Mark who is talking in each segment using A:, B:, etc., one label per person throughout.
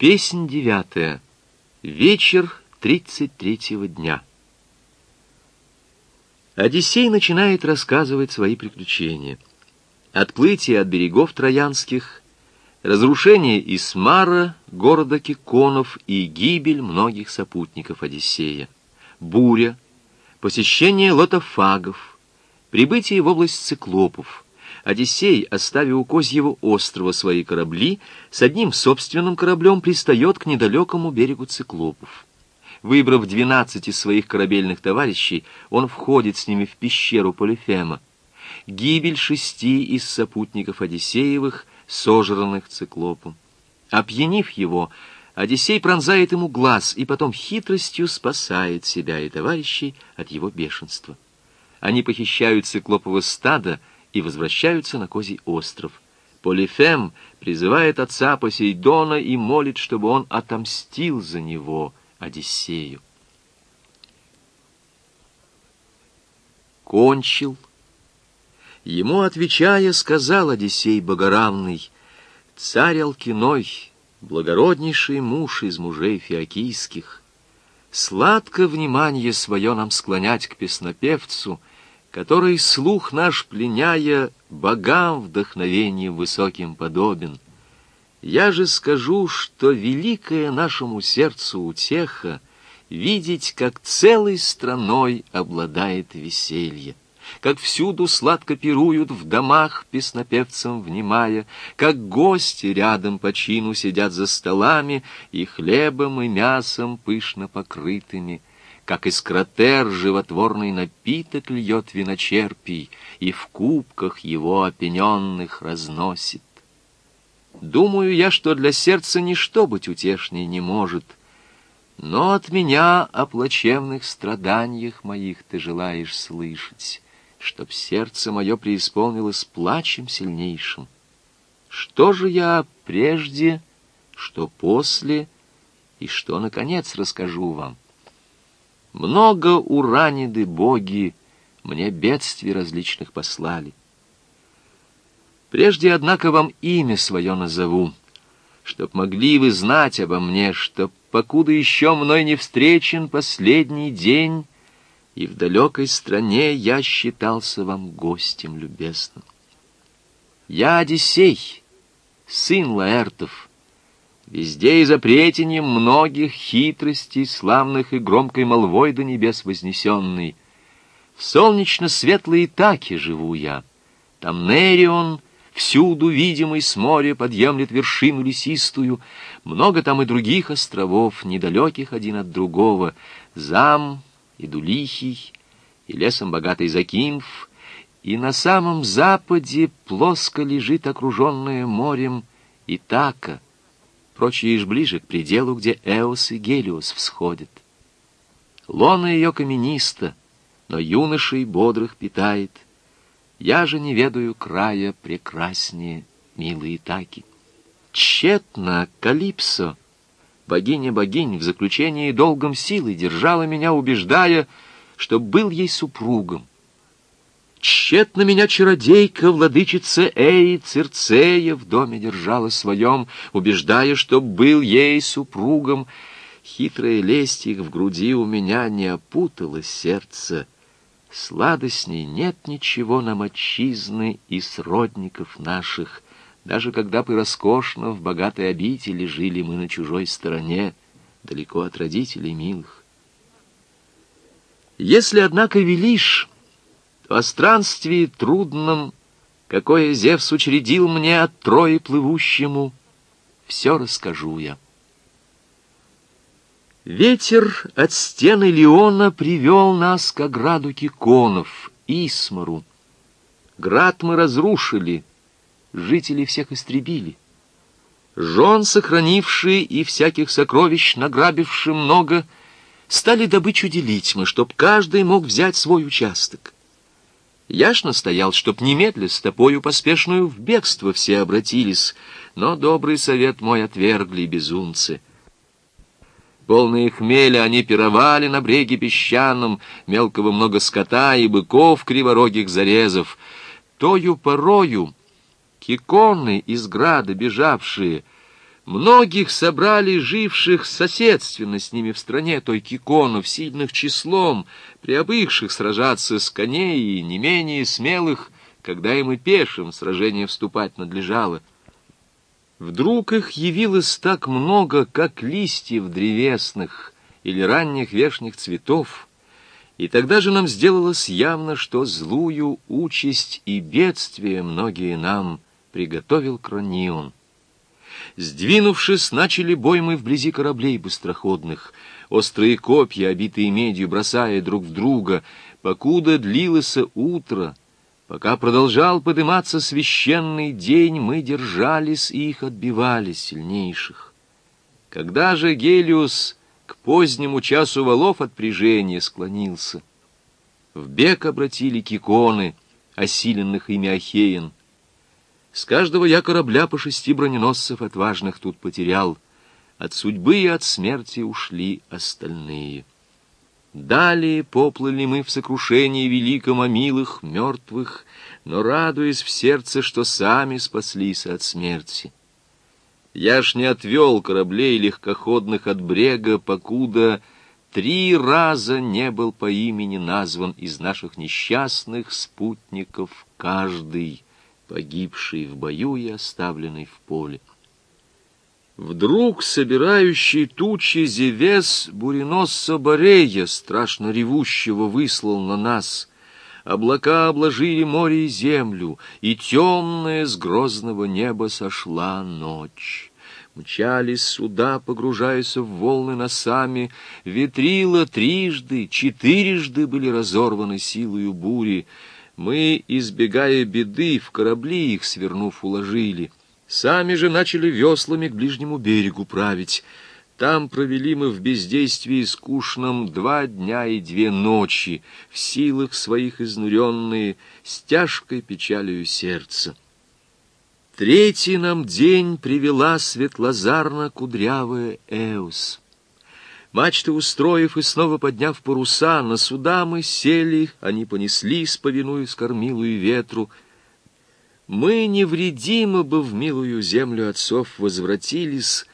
A: Песнь девятая. Вечер тридцать третьего дня. Одиссей начинает рассказывать свои приключения. Отплытие от берегов Троянских, разрушение Исмара, города Киконов и гибель многих сопутников Одиссея, буря, посещение лотофагов, прибытие в область циклопов — Одиссей, оставив у Козьего острова свои корабли, с одним собственным кораблем пристает к недалекому берегу циклопов. Выбрав двенадцать из своих корабельных товарищей, он входит с ними в пещеру Полифема. Гибель шести из сопутников Одиссеевых, сожранных циклопом. Опьянив его, Одиссей пронзает ему глаз и потом хитростью спасает себя и товарищей от его бешенства. Они похищают циклопово стадо и возвращаются на Козий остров. Полифем призывает отца Посейдона и молит, чтобы он отомстил за него Одиссею. Кончил. Ему, отвечая, сказал Одиссей Богоравный, «Царь Алкиной, благороднейший муж из мужей фиокийских, сладко внимание свое нам склонять к песнопевцу, который, слух наш пленяя, богам вдохновением высоким подобен. Я же скажу, что великая нашему сердцу утеха видеть, как целой страной обладает веселье, как всюду сладко пируют в домах, песнопевцам внимая, как гости рядом по чину сидят за столами и хлебом и мясом пышно покрытыми — как из кратер животворный напиток льет виночерпий и в кубках его опененных разносит. Думаю я, что для сердца ничто быть утешней не может, но от меня о плачевных страданиях моих ты желаешь слышать, чтоб сердце мое преисполнилось плачем сильнейшим. Что же я прежде, что после, и что, наконец, расскажу вам? Много ураниды боги мне бедствий различных послали. Прежде, однако, вам имя свое назову, чтоб могли вы знать обо мне, чтоб, покуда еще мной не встречен последний день, и в далекой стране я считался вам гостем любезным. Я Одиссей, сын Лаэртов, Везде и запретением многих хитростей, славных и громкой молвой до небес вознесенный. В солнечно-светлой Итаке живу я. Там Нерион, всюду видимый с моря, подъемлет вершину лесистую. Много там и других островов, недалеких один от другого. Зам и Дулихий, и лесом богатый Закинф, и на самом западе плоско лежит окруженное морем Итака — прочие ж ближе к пределу, где Эос и Гелиос всходят. Лона ее камениста, но юношей бодрых питает. Я же не ведаю края прекраснее милые таки. Тщетно Калипсо, богиня богинь, в заключении долгом силы держала меня, убеждая, что был ей супругом. Тщетно меня чародейка, владычица Эи, Цирцея, в доме держала своем, убеждая, что был ей супругом. Хитрая лесть их в груди у меня не опутала сердце. Сладостней нет ничего нам отчизны и сродников наших, даже когда бы роскошно в богатой обители жили мы на чужой стороне, далеко от родителей милых. Если, однако, велишь о странствии трудном, какое Зевс учредил мне от Трои плывущему, все расскажу я. Ветер от стены Леона привел нас к ограду Киконов, Исмару. Град мы разрушили, жителей всех истребили. Жен, сохранившие и всяких сокровищ, награбившие много, стали добычу делить мы, чтоб каждый мог взять свой участок. Я ж настоял, чтоб немедля с тобою поспешную в бегство все обратились, но добрый совет мой отвергли безумцы. Полные хмеля они пировали на бреге песчаном, мелкого много скота и быков криворогих зарезов. Тою порою киконы из града бежавшие Многих собрали живших соседственно с ними в стране той киконов, сильных числом, приобыкших сражаться с коней и не менее смелых, когда им и пешим в сражение вступать надлежало. Вдруг их явилось так много, как листьев древесных или ранних вешних цветов, и тогда же нам сделалось явно, что злую участь и бедствие многие нам приготовил Кронион. Сдвинувшись, начали бой мы вблизи кораблей быстроходных, острые копья, обитые медью, бросая друг в друга, покуда длилось утро, пока продолжал подниматься священный день, мы держались и их отбивали сильнейших. Когда же Гелиус к позднему часу валов отпряжения склонился, в бег обратили киконы, осиленных ими Ахеен, с каждого я корабля по шести броненосцев отважных тут потерял. От судьбы и от смерти ушли остальные. Далее поплыли мы в сокрушении великом о милых, мертвых, но радуясь в сердце, что сами спаслись от смерти. Я ж не отвел кораблей легкоходных от брега, покуда три раза не был по имени назван из наших несчастных спутников каждый — погибший в бою и оставленный в поле. Вдруг собирающий тучи Зевес буреносца Борея, страшно ревущего, выслал на нас. Облака обложили море и землю, и темная с грозного неба сошла ночь. Мчались суда, погружаясь в волны носами, ветрила трижды, четырежды были разорваны силою бури, мы, избегая беды, в корабли их, свернув, уложили. Сами же начали веслами к ближнему берегу править. Там провели мы в бездействии скучном два дня и две ночи, в силах своих изнуренные, с тяжкой печалью сердца. Третий нам день привела светлозарно-кудрявая Эус. Мачты устроив и снова подняв паруса, на суда мы сели, они понеслись, повинуясь кормилу и ветру. Мы невредимо бы в милую землю отцов возвратились,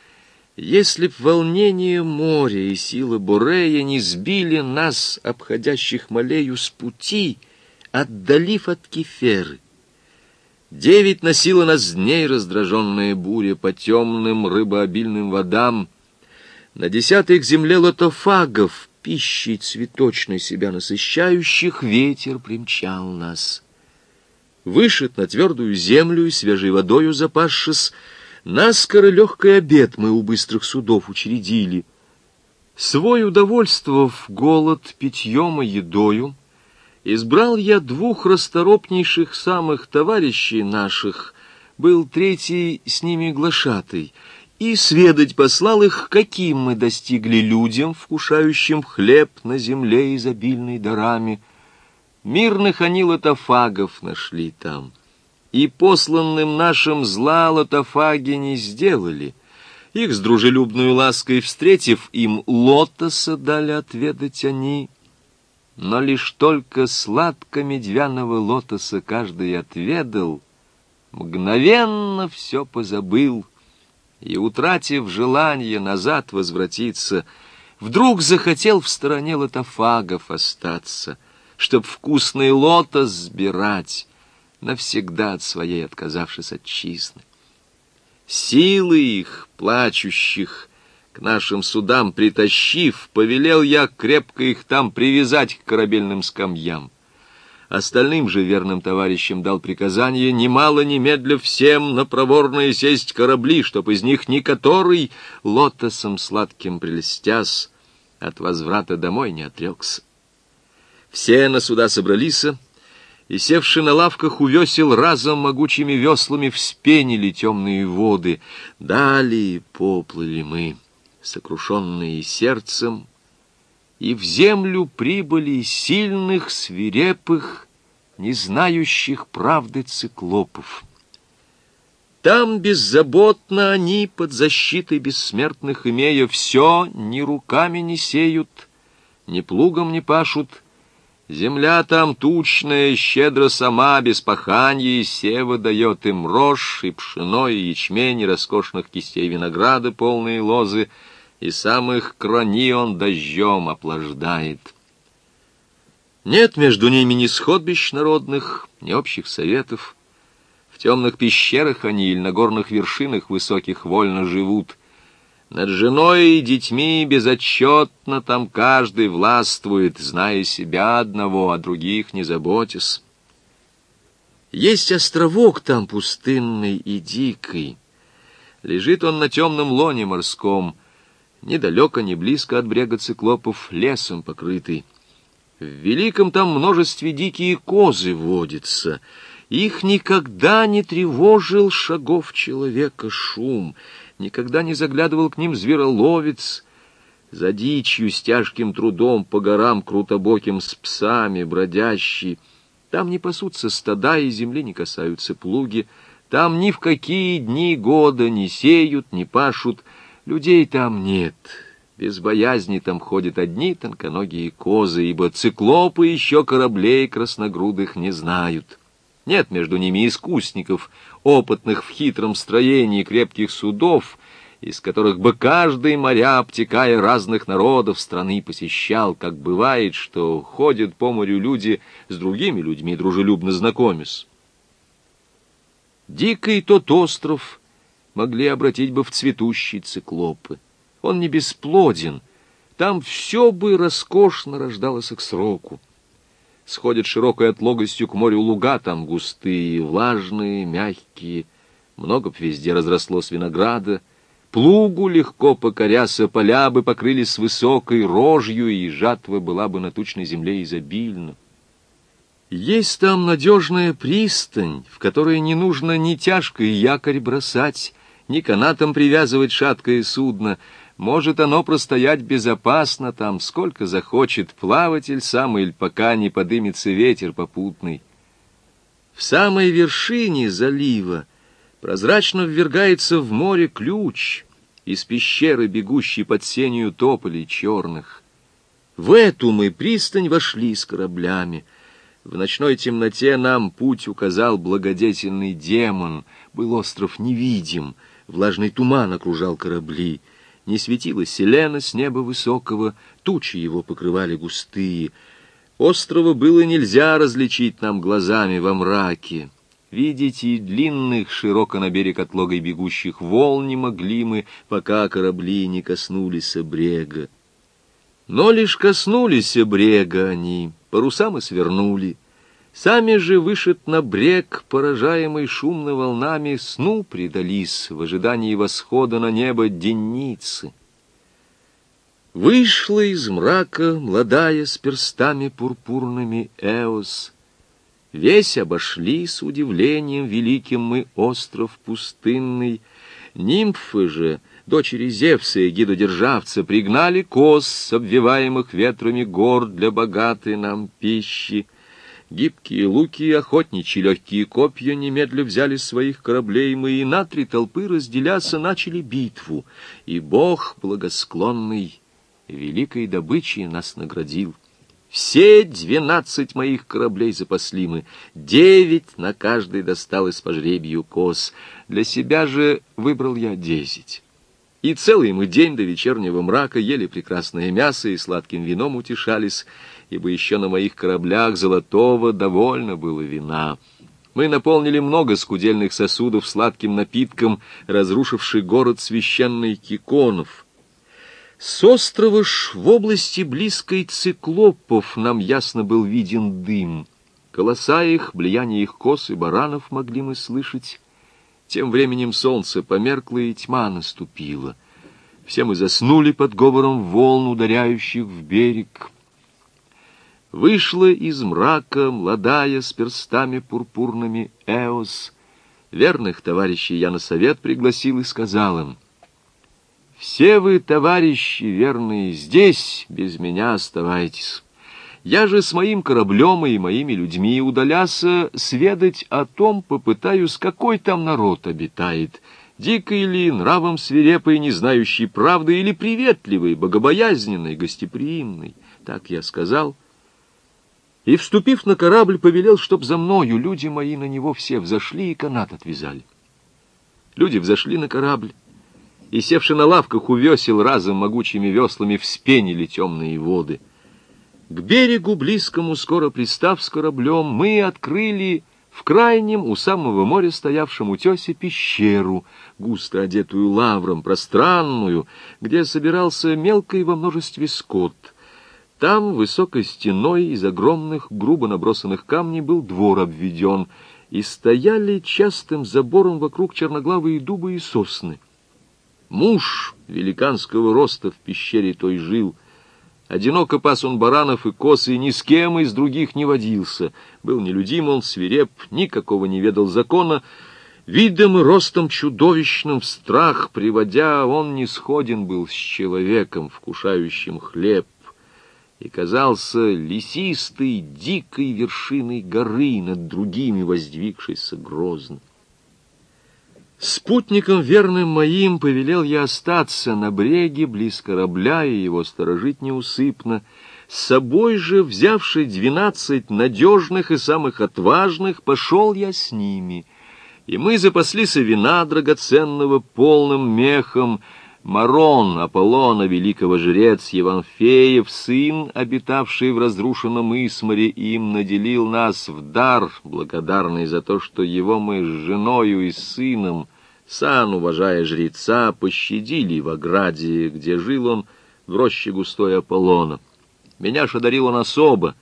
A: если б волнение моря и сила Бурея не сбили нас, обходящих Малею, с пути, отдалив от Кеферы. Девять носила нас дней раздраженная буря по темным рыбообильным водам — на десятых земле лотофагов, пищей цветочной себя насыщающих, ветер примчал нас. Вышед на твердую землю и свежей водою запасшись, наскоро легкий обед мы у быстрых судов учредили. Свой удовольствовав голод питьем и едою, избрал я двух расторопнейших самых товарищей наших, был третий с ними глашатый — и сведать послал их, каким мы достигли людям, вкушающим хлеб на земле изобильной дарами. Мирных они лотофагов нашли там, и посланным нашим зла лотофаги не сделали. Их с дружелюбной лаской встретив, им лотоса дали отведать они, но лишь только сладко медвяного лотоса каждый отведал, мгновенно все позабыл — и, утратив желание назад возвратиться, вдруг захотел в стороне лотофагов остаться, чтоб вкусный лотос сбирать, навсегда от своей отказавшись отчизны. Силы их, плачущих, к нашим судам притащив, повелел я крепко их там привязать к корабельным скамьям. Остальным же верным товарищам дал приказание немало немедля всем на проворные сесть корабли, чтоб из них ни который, лотосом сладким прелестясь, от возврата домой не отрекся. Все на суда собрались, и, севши на лавках у разом могучими веслами вспенили темные воды. Далее поплыли мы, сокрушенные сердцем, и в землю прибыли сильных, свирепых, не знающих правды циклопов. Там беззаботно они, под защитой бессмертных имея, все ни руками не сеют, ни плугом не пашут, Земля там тучная, щедро сама, без паханья и сева дает им рожь, и пшено, и ячмень, и роскошных кистей винограда, полные лозы, и самых крони он дождем оплаждает. Нет между ними ни сходбищ народных, ни общих советов. В темных пещерах они или на горных вершинах высоких вольно живут — над женой и детьми безотчетно там каждый властвует, зная себя одного, а других не заботясь. Есть островок там пустынный и дикий. Лежит он на темном лоне морском, недалеко, не близко от брега циклопов, лесом покрытый. В великом там множестве дикие козы водятся. Их никогда не тревожил шагов человека шум — никогда не заглядывал к ним звероловец, за дичью с тяжким трудом по горам крутобоким с псами бродящий. Там не пасутся стада и земли не касаются плуги, там ни в какие дни года не сеют, не пашут, людей там нет. Без боязни там ходят одни тонконогие козы, ибо циклопы еще кораблей красногрудых не знают. Нет между ними искусников, опытных в хитром строении крепких судов, из которых бы каждый моря, обтекая разных народов страны, посещал, как бывает, что ходят по морю люди с другими людьми, дружелюбно знакомясь. Дикий тот остров могли обратить бы в цветущий циклопы. Он не бесплоден, там все бы роскошно рождалось к сроку сходят широкой отлогостью к морю луга, там густые, влажные, мягкие. Много б везде разрослось винограда. Плугу легко покоряся, поля бы покрылись высокой рожью, и жатва была бы на тучной земле изобильна. Есть там надежная пристань, в которой не нужно ни тяжкий якорь бросать, ни канатом привязывать шаткое судно — может оно простоять безопасно там, сколько захочет плаватель сам, или пока не подымется ветер попутный. В самой вершине залива прозрачно ввергается в море ключ из пещеры, бегущей под сенью тополей черных. В эту мы пристань вошли с кораблями. В ночной темноте нам путь указал благодетельный демон. Был остров невидим, влажный туман окружал корабли — не светила селена с неба высокого, тучи его покрывали густые. Острова было нельзя различить нам глазами во мраке. Видеть и длинных, широко на берег отлогой бегущих волн не могли мы, пока корабли не коснулись брега. Но лишь коснулись брега они, паруса мы свернули — Сами же вышед на брег, поражаемый шумно волнами, сну предались в ожидании восхода на небо денницы. Вышла из мрака, младая с перстами пурпурными Эос. Весь обошли с удивлением великим мы остров пустынный. Нимфы же, дочери Зевса и гидодержавца, пригнали коз с обвиваемых ветрами гор для богатой нам пищи. Гибкие луки и охотничьи легкие копья немедля взяли своих кораблей, мы и на три толпы разделяться начали битву, и Бог благосклонный великой добычей нас наградил. Все двенадцать моих кораблей запасли мы, девять на каждый досталось по жребию коз, для себя же выбрал я десять. И целый мы день до вечернего мрака ели прекрасное мясо и сладким вином утешались, ибо еще на моих кораблях золотого довольно было вина. Мы наполнили много скудельных сосудов сладким напитком, разрушивший город священный Киконов. С острова ж в области близкой циклопов нам ясно был виден дым. Голоса их, влияние их кос и баранов могли мы слышать. Тем временем солнце померкло, и тьма наступила. Все мы заснули под говором волн, ударяющих в берег. Вышла из мрака, молодая, с перстами пурпурными, Эос. Верных товарищей я на совет пригласил и сказал им, «Все вы, товарищи верные, здесь без меня оставайтесь. Я же с моим кораблем и моими людьми удаляся сведать о том, попытаюсь, какой там народ обитает, дикий ли, нравом свирепый, не знающий правды, или приветливый, богобоязненный, гостеприимный». Так я сказал — И, вступив на корабль, повелел, чтоб за мною люди мои на него все взошли и канат отвязали. Люди взошли на корабль, и, севши на лавках у разом могучими веслами вспенили темные воды. К берегу близкому, скоро пристав с кораблем, мы открыли в крайнем, у самого моря стоявшем утесе, пещеру, густо одетую лавром, пространную, где собирался мелкий во множестве скот — там высокой стеной из огромных, грубо набросанных камней был двор обведен, и стояли частым забором вокруг черноглавые дубы и сосны. Муж великанского роста в пещере той жил. Одиноко пас он баранов и коз, и ни с кем из других не водился. Был нелюдим он, свиреп, никакого не ведал закона. Видом и ростом чудовищным в страх приводя, он не сходен был с человеком, вкушающим хлеб и казался лесистой, дикой вершиной горы, над другими воздвигшейся грозно. Спутником верным моим повелел я остаться на бреге близ корабля и его сторожить неусыпно, с собой же, взявший двенадцать надежных и самых отважных, пошел я с ними, и мы запаслись вина драгоценного полным мехом, Марон, Аполлона, великого жрец Еванфеев, сын, обитавший в разрушенном Исморе, им наделил нас в дар, благодарный за то, что его мы с женою и сыном, сан, уважая жреца, пощадили в ограде, где жил он в роще густой Аполлона. Меня ж одарил он особо.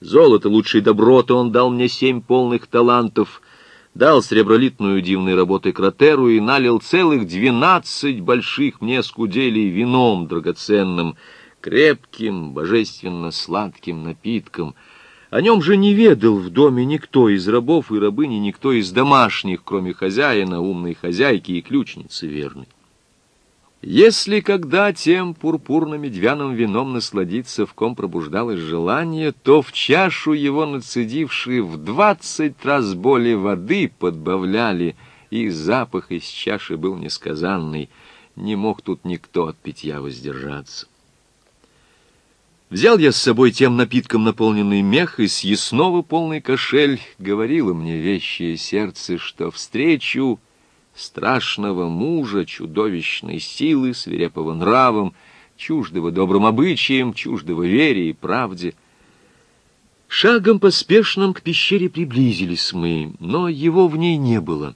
A: Золото лучшей доброты он дал мне семь полных талантов — дал сребролитную дивной работы кратеру и налил целых двенадцать больших мне скуделей вином драгоценным, крепким, божественно сладким напитком. О нем же не ведал в доме никто из рабов и рабыни, никто из домашних, кроме хозяина, умной хозяйки и ключницы верной. Если когда тем пурпурно-медвяным вином насладиться, в ком пробуждалось желание, то в чашу его нацедившие в двадцать раз более воды подбавляли, и запах из чаши был несказанный, не мог тут никто от питья воздержаться. Взял я с собой тем напитком наполненный мех, и с ясного полный кошель говорило мне вещее сердце, что встречу страшного мужа, чудовищной силы, свирепого нравом, чуждого добрым обычаям, чуждого вере и правде. Шагом поспешным к пещере приблизились мы, но его в ней не было.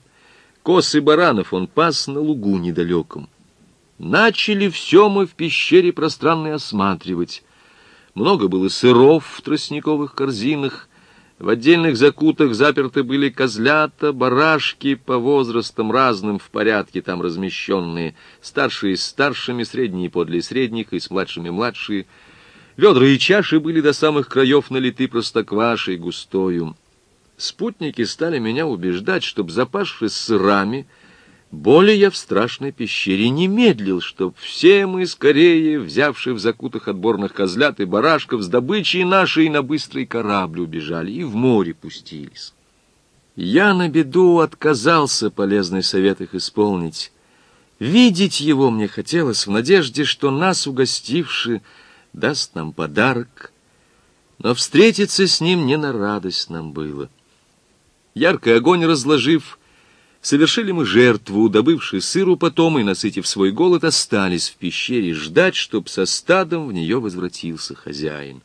A: Косы баранов он пас на лугу недалеком. Начали все мы в пещере пространной осматривать. Много было сыров в тростниковых корзинах, в отдельных закутах заперты были козлята, барашки по возрастам разным в порядке там размещенные, старшие с старшими, средние подле средних и с младшими младшие. Ведра и чаши были до самых краев налиты простоквашей густою. Спутники стали меня убеждать, чтоб, запавшись сырами, более я в страшной пещере не медлил, чтоб все мы скорее, взявшие в закутах отборных козлят и барашков, с добычей нашей на быстрый корабль убежали и в море пустились. Я на беду отказался полезный совет их исполнить. Видеть его мне хотелось в надежде, что нас, угостивши, даст нам подарок. Но встретиться с ним не на радость нам было. Яркий огонь разложив, Совершили мы жертву, добывши сыру потом и, насытив свой голод, остались в пещере ждать, чтоб со стадом в нее возвратился хозяин.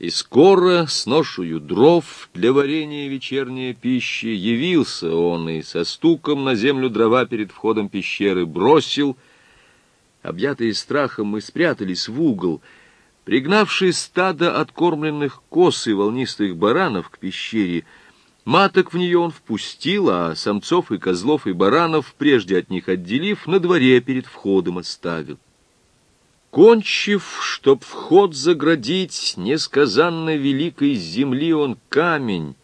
A: И скоро, с ношую дров для варения вечерней пищи, явился он и со стуком на землю дрова перед входом пещеры бросил. Объятые страхом мы спрятались в угол, пригнавшие стадо откормленных коз и волнистых баранов к пещере — Маток в нее он впустил, а самцов и козлов и баранов, прежде от них отделив, на дворе перед входом оставил. Кончив, чтоб вход заградить, несказанно великой земли он камень,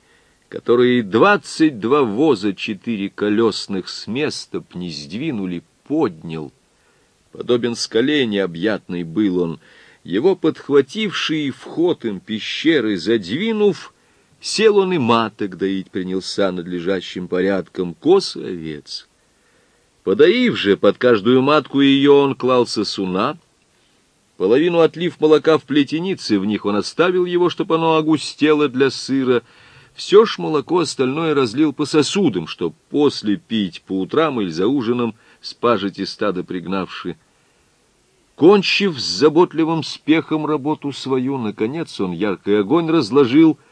A: который двадцать два воза четыре колесных с места б не сдвинули, поднял. Подобен скале необъятный был он, его подхвативший вход им пещеры задвинув, Сел он и маток доить принялся надлежащим порядком коз и овец. Подоив же под каждую матку ее, он клал сосуна, Половину отлив молока в плетенице, в них он оставил его, чтобы оно огустело для сыра. Все ж молоко остальное разлил по сосудам, чтоб после пить по утрам или за ужином спажите стадо пригнавши. Кончив с заботливым спехом работу свою, наконец он яркий огонь разложил —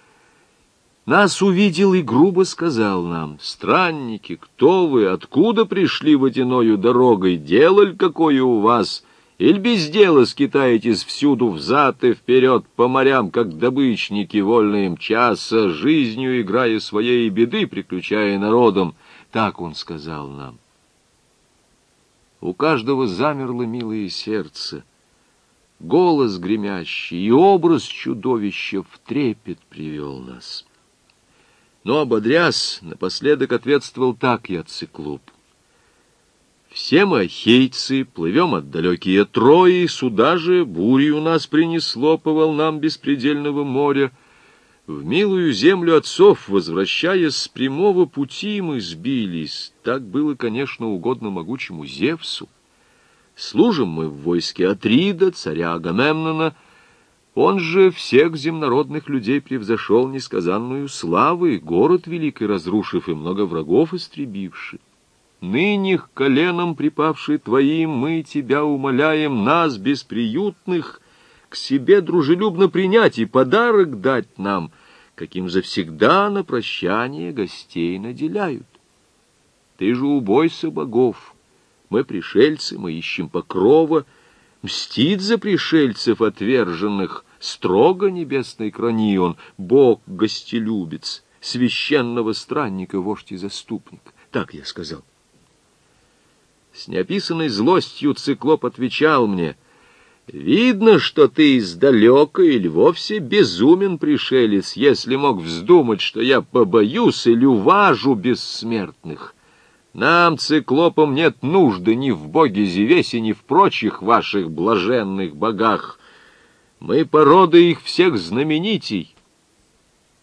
A: нас увидел и грубо сказал нам, «Странники, кто вы, откуда пришли водяною дорогой, делаль какое у вас, или без дела скитаетесь всюду взад и вперед по морям, как добычники, вольные мчаса, жизнью играя своей беды, приключая народом?» Так он сказал нам. У каждого замерло милое сердце, голос гремящий и образ чудовища в трепет привел нас. Но, ободрясь, напоследок ответствовал так я циклоп. Все мы ахейцы, плывем от далекие Трои, сюда же бурю нас принесло по волнам беспредельного моря. В милую землю отцов, возвращаясь с прямого пути, мы сбились. Так было, конечно, угодно могучему Зевсу. Служим мы в войске Атрида, царя Агамемнона, — он же всех земнородных людей превзошел несказанную славы, город великий разрушив и много врагов истребивший. Ныне к коленам припавший твоим мы тебя умоляем, нас, бесприютных, к себе дружелюбно принять и подарок дать нам, каким завсегда на прощание гостей наделяют. Ты же убойся богов, мы пришельцы, мы ищем покрова, мстит за пришельцев отверженных, строго небесный кранион, бог гостелюбец, священного странника, вождь и заступник. Так я сказал. С неописанной злостью циклоп отвечал мне, «Видно, что ты издалека или вовсе безумен пришелец, если мог вздумать, что я побоюсь или уважу бессмертных». Нам, циклопам, нет нужды ни в боге Зевесе, ни в прочих ваших блаженных богах. Мы порода их всех знаменитей.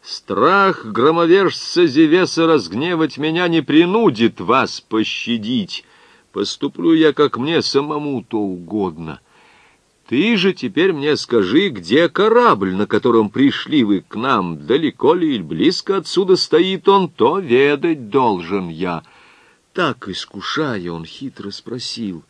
A: Страх громовержца Зевеса разгневать меня не принудит вас пощадить. Поступлю я, как мне самому то угодно. Ты же теперь мне скажи, где корабль, на котором пришли вы к нам, далеко ли или близко отсюда стоит он, то ведать должен я». Так, искушая, он хитро спросил.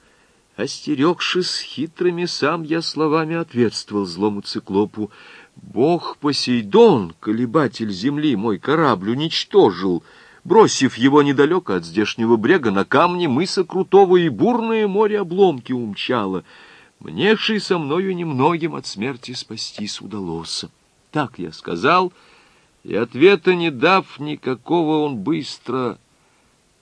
A: Остерегшись хитрыми, сам я словами ответствовал злому циклопу. Бог Посейдон, колебатель земли, мой корабль уничтожил, бросив его недалеко от здешнего брега на камни мыса Крутого и бурное море обломки умчало. Мне ши со мною немногим от смерти спастись удалось. Так я сказал, и ответа не дав никакого, он быстро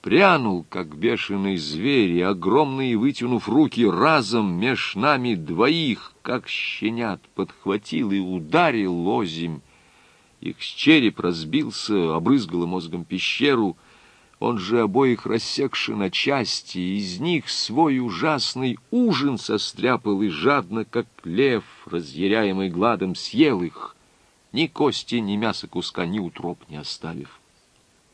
A: прянул, как бешеный зверь, и огромный, вытянув руки разом меж нами двоих, как щенят, подхватил и ударил лозим. Их череп разбился, обрызгало мозгом пещеру, он же обоих рассекши на части, из них свой ужасный ужин состряпал и жадно, как лев, разъяряемый гладом, съел их, ни кости, ни мяса куска, ни утроп не оставив.